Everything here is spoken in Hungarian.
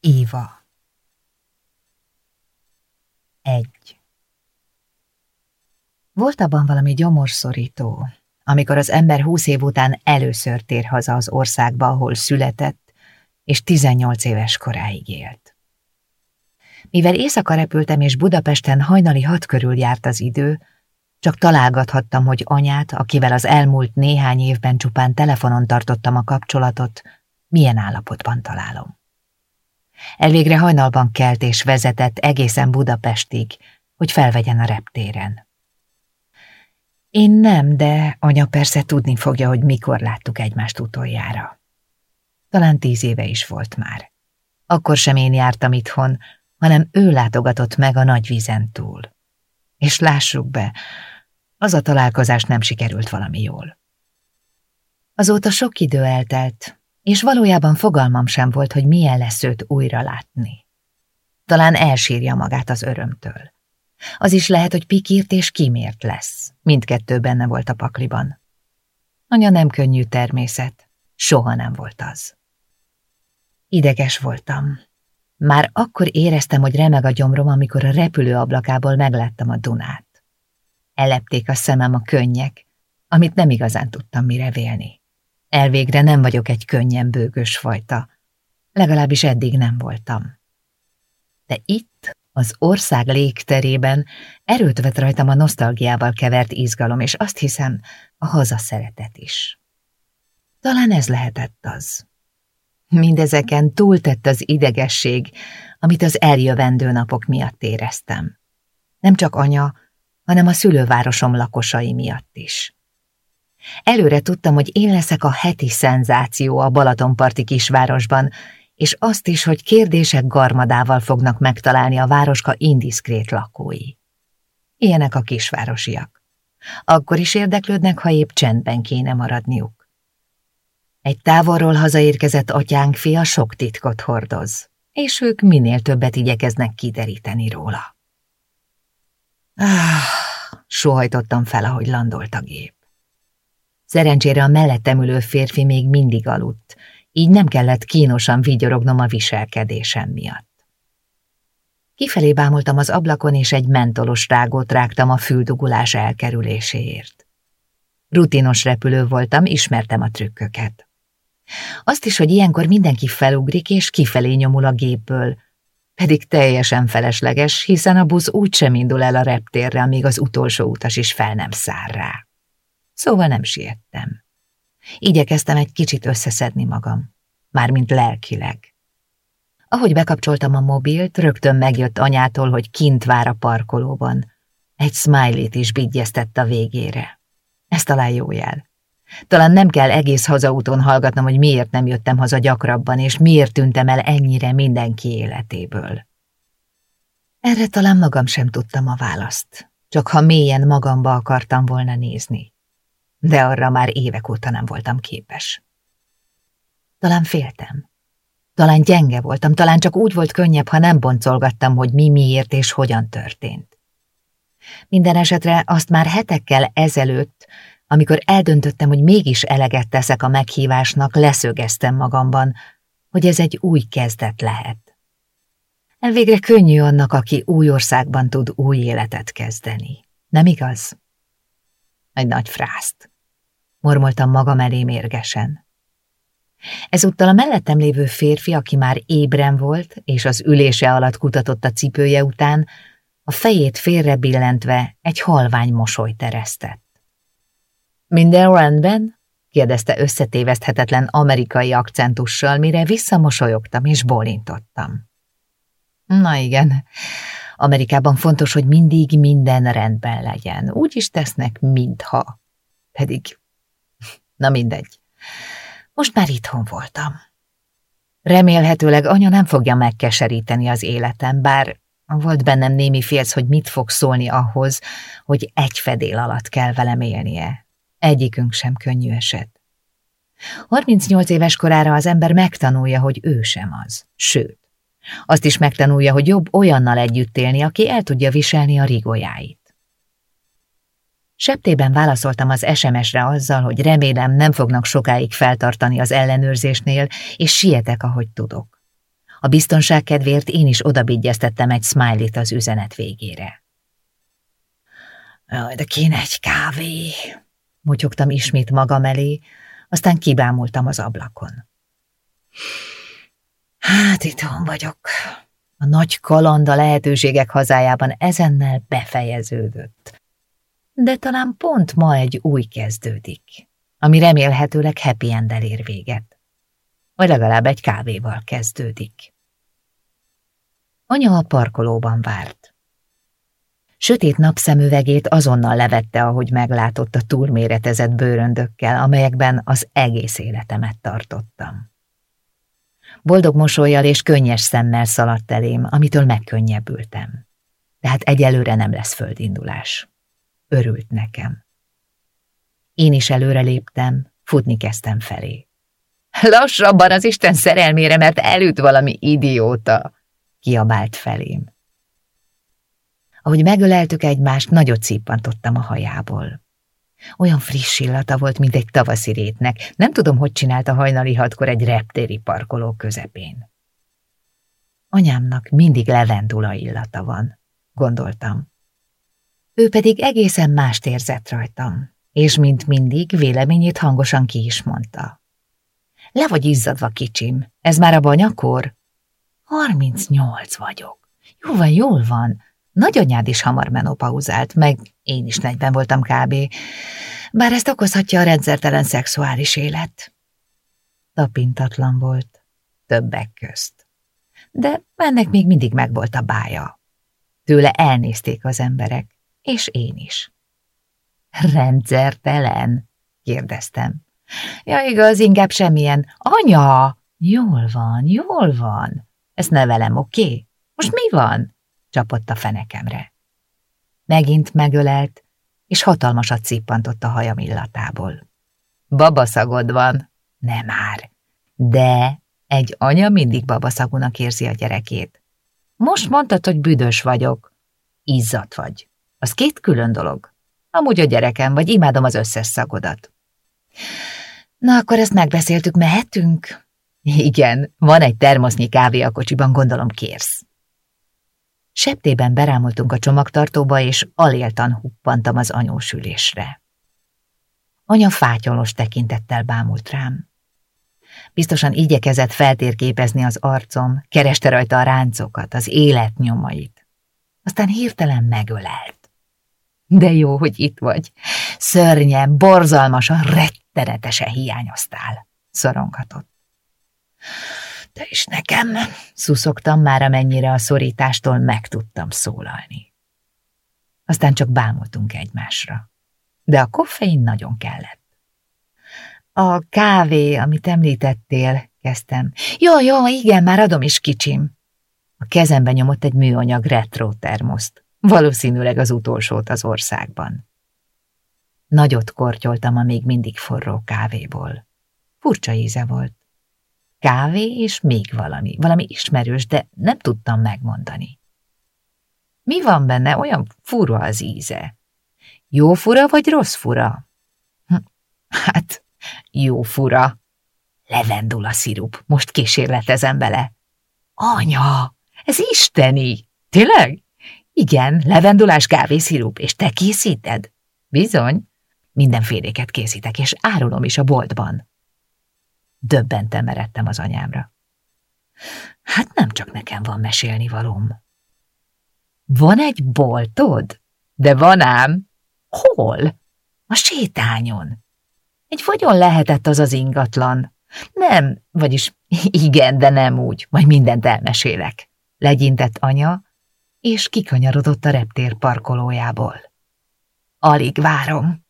Éva Egy Volt abban valami gyomorszorító, amikor az ember húsz év után először tér haza az országba, ahol született, és 18 éves koráig élt. Mivel éjszaka repültem, és Budapesten hajnali hat körül járt az idő, csak találgathattam, hogy anyát, akivel az elmúlt néhány évben csupán telefonon tartottam a kapcsolatot, milyen állapotban találom. Elvégre hajnalban kelt és vezetett egészen Budapestig, hogy felvegyen a reptéren. Én nem, de anya persze tudni fogja, hogy mikor láttuk egymást utoljára. Talán tíz éve is volt már. Akkor sem én jártam itthon, hanem ő látogatott meg a nagy vízen túl. És lássuk be, az a találkozás nem sikerült valami jól. Azóta sok idő eltelt, és valójában fogalmam sem volt, hogy milyen lesz őt újra látni. Talán elsírja magát az örömtől. Az is lehet, hogy pikírt és kimért lesz. Mindkettő benne volt a pakliban. Anya nem könnyű természet. Soha nem volt az. Ideges voltam. Már akkor éreztem, hogy remeg a gyomrom, amikor a repülő ablakából megláttam a Dunát. Elepték a szemem a könnyek, amit nem igazán tudtam mire vélni. Elvégre nem vagyok egy könnyen bőgős fajta. Legalábbis eddig nem voltam. De itt, az ország légterében erőt vett rajtam a nosztalgiával kevert izgalom, és azt hiszem, a hazaszeretet is. Talán ez lehetett az. Mindezeken túltett az idegesség, amit az eljövendő napok miatt éreztem. Nem csak anya, hanem a szülővárosom lakosai miatt is. Előre tudtam, hogy én leszek a heti szenzáció a Balatonparti kisvárosban, és azt is, hogy kérdések garmadával fognak megtalálni a városka indiszkrét lakói. Ilyenek a kisvárosiak. Akkor is érdeklődnek, ha épp csendben kéne maradniuk. Egy távolról hazaérkezett atyánk fia sok titkot hordoz, és ők minél többet igyekeznek kideríteni róla. Ah, sohajtottam fel, ahogy landolt a gép. Szerencsére a mellettem ülő férfi még mindig aludt, így nem kellett kínosan vigyorognom a viselkedésem miatt. Kifelé bámultam az ablakon, és egy mentolos rágót rágtam a füldugulás elkerüléséért. Rutinos repülő voltam, ismertem a trükköket. Azt is, hogy ilyenkor mindenki felugrik és kifelé nyomul a gépből, pedig teljesen felesleges, hiszen a busz úgy sem indul el a reptérre, amíg az utolsó utas is fel nem száll rá. Szóval nem siettem. Igyekeztem egy kicsit összeszedni magam, mármint lelkileg. Ahogy bekapcsoltam a mobilt, rögtön megjött anyától, hogy kint vár a parkolóban. Egy smiley-t is bigyeztett a végére. Ez talán jó jel. Talán nem kell egész hazaúton hallgatnom, hogy miért nem jöttem haza gyakrabban, és miért tűntem el ennyire mindenki életéből. Erre talán magam sem tudtam a választ, csak ha mélyen magamba akartam volna nézni de arra már évek óta nem voltam képes. Talán féltem. Talán gyenge voltam, talán csak úgy volt könnyebb, ha nem boncolgattam, hogy mi miért és hogyan történt. Minden esetre azt már hetekkel ezelőtt, amikor eldöntöttem, hogy mégis eleget teszek a meghívásnak, leszögeztem magamban, hogy ez egy új kezdet lehet. Elvégre könnyű annak, aki új országban tud új életet kezdeni. Nem igaz? Egy nagy frászt mormoltam magam elé mérgesen. Ezúttal a mellettem lévő férfi, aki már ébren volt, és az ülése alatt kutatott a cipője után, a fejét félre billentve egy halvány mosoly teresztett. Minden rendben? kérdezte összetéveszthetetlen amerikai akcentussal, mire visszamosolyogtam és bólintottam. Na igen, Amerikában fontos, hogy mindig minden rendben legyen. Úgy is tesznek, mintha. Pedig Na mindegy. Most már itthon voltam. Remélhetőleg anya nem fogja megkeseríteni az életem, bár volt bennem némi félsz, hogy mit fog szólni ahhoz, hogy egy fedél alatt kell velem élnie. Egyikünk sem könnyű eset. 38 éves korára az ember megtanulja, hogy ő sem az. Sőt, azt is megtanulja, hogy jobb olyannal együtt élni, aki el tudja viselni a rigójáit. Septében válaszoltam az SMS-re azzal, hogy remélem nem fognak sokáig feltartani az ellenőrzésnél, és sietek, ahogy tudok. A biztonság kedvéért én is odabigyeztettem egy smiley az üzenet végére. Jaj, de kéne egy kávé, motyogtam ismét magam elé, aztán kibámultam az ablakon. Hát itthon vagyok. A nagy kaland a lehetőségek hazájában ezennel befejeződött. De talán pont ma egy új kezdődik, ami remélhetőleg happy end ér véget. Vagy legalább egy kávéval kezdődik. Anya a parkolóban várt. Sötét napszemüvegét azonnal levette, ahogy meglátott a túlméretezett bőröndökkel, amelyekben az egész életemet tartottam. Boldog mosolyjal és könnyes szemmel szaladt elém, amitől megkönnyebbültem. Tehát egyelőre nem lesz földindulás. Örült nekem. Én is előre léptem, futni kezdtem felé. Lassabban az Isten szerelmére, mert elüt valami idióta, kiabált felém. Ahogy megöleltük egymást, nagyot cippantottam a hajából. Olyan friss illata volt, mint egy tavaszi rétnek. Nem tudom, hogy csinálta hajnali hatkor egy reptéri parkoló közepén. Anyámnak mindig levendula illata van, gondoltam. Ő pedig egészen mást érzett rajtam, és mint mindig véleményét hangosan ki is mondta. Le vagy izzadva, kicsim, ez már a banyakor? Harmincnyolc vagyok. Jó van, jól van. Nagyanyád is hamar menopauzált, meg én is negyben voltam kb. Bár ezt okozhatja a rendszertelen szexuális élet. Tapintatlan volt, többek közt. De ennek még mindig megvolt a bája. Tőle elnézték az emberek, és én is. Rendszertelen? kérdeztem. Ja, igaz, inkább semmilyen. Anya! Jól van, jól van. Ezt nevelem, oké? Okay? Most mi van? csapott a fenekemre. Megint megölelt, és hatalmasat cippantott a hajam illatából. Babaszagod van, nem már, de egy anya mindig babaszagúnak érzi a gyerekét. Most mondtad, hogy büdös vagyok. Izzat vagy. Az két külön dolog. Amúgy a gyerekem vagy, imádom az összes szagodat. Na, akkor ezt megbeszéltük, mehetünk? Igen, van egy termosznyi kávé a kocsiban, gondolom kérsz. Septében berámoltunk a csomagtartóba, és aléltan huppantam az anyósülésre. Anya fátyolos tekintettel bámult rám. Biztosan igyekezett feltérképezni az arcom, kereste rajta a ráncokat, az élet nyomait. Aztán hirtelen megölelt. De jó, hogy itt vagy. Szörnyen, borzalmasan, rettenetesen hiányoztál, szorongatott. Te is nekem, szuszogtam már, amennyire a szorítástól meg tudtam szólalni. Aztán csak bámultunk egymásra. De a koffein nagyon kellett. A kávé, amit említettél, kezdtem. Jó, jó, igen, már adom is kicsim. A kezembe nyomott egy műanyag retro termoszt. Valószínűleg az utolsót az országban. Nagyot kortyoltam a még mindig forró kávéból. Furcsa íze volt. Kávé és még valami, valami ismerős, de nem tudtam megmondani. Mi van benne, olyan fura az íze? Jó fura vagy rossz fura? Hm, hát, jó fura. Levendula szirup, most kísérletezem bele. Anya, ez isteni! Tényleg? Igen, levendulás kávészirup, és te készíted? Bizony, mindenféléket készítek, és árulom is a boltban. Döbbenten meredtem az anyámra. Hát nem csak nekem van mesélni valóm. Van egy boltod? De van ám. Hol? A sétányon. Egy vagyon lehetett az az ingatlan. Nem, vagyis igen, de nem úgy, majd mindent elmesélek. Legyintett anya, és kikanyarodott a reptér parkolójából. Alig várom.